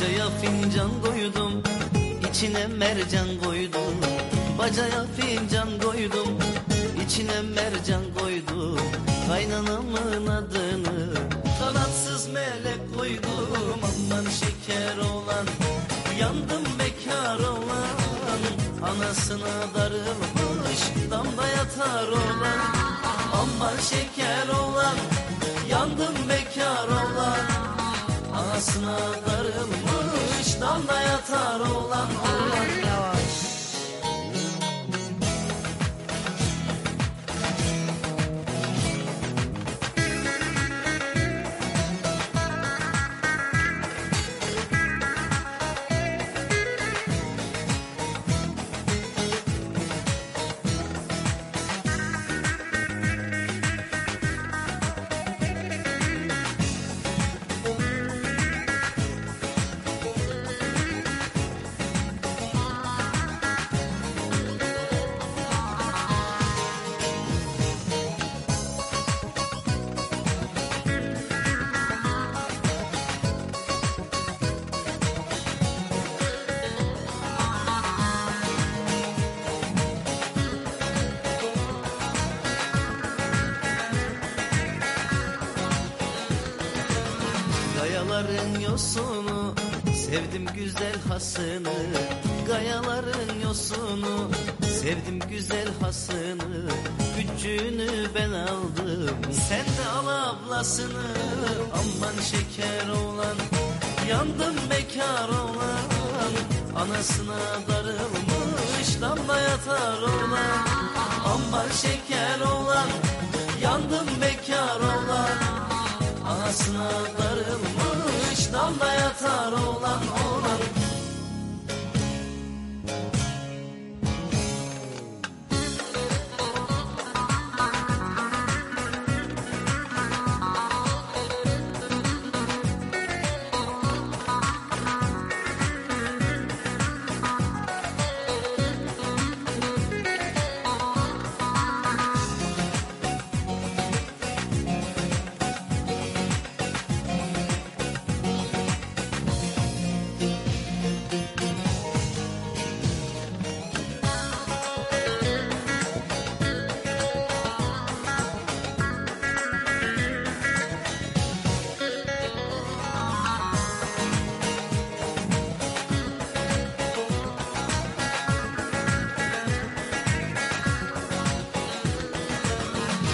Bacaya fincan koydum içine mercan koydum. Bacaya fincan koydum içine mercan koydum. Kaynanamın adını kanatsız melek koydum. Aman şeker olan yandım bekar olan. Anasına darılmış damda yatar olan. Aman şeker yatar olan olan Gayaların yosunu Sevdim güzel hasını. Gayaların yosunu Sevdim güzel hasını. Küçüğünü ben aldım Sen de al ablasını. Aman şeker olan Yandım bekar olan. Anasına darılmış Damla yatar olan yatar olan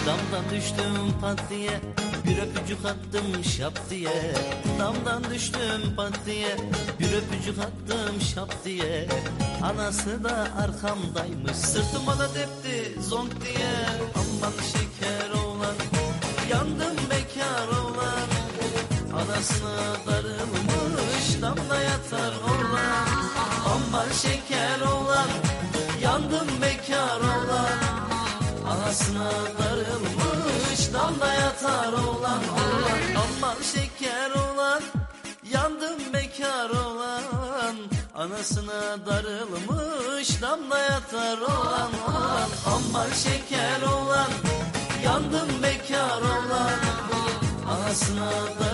Damdan düştüm pat diye Bir öpücük attım şap diye. Damdan düştüm pat diye Bir öpücük attım şap diye. Anası da arkamdaymış Sırtıma da tepti zonk diye. Aman şeker olan Yandım bekar olan Anasına darılmış Damda yatar olan Aman şeker olan Anasına darılmış damla yatar olan olan Aman şeker olan yandım bekar olan. Anasına darılmış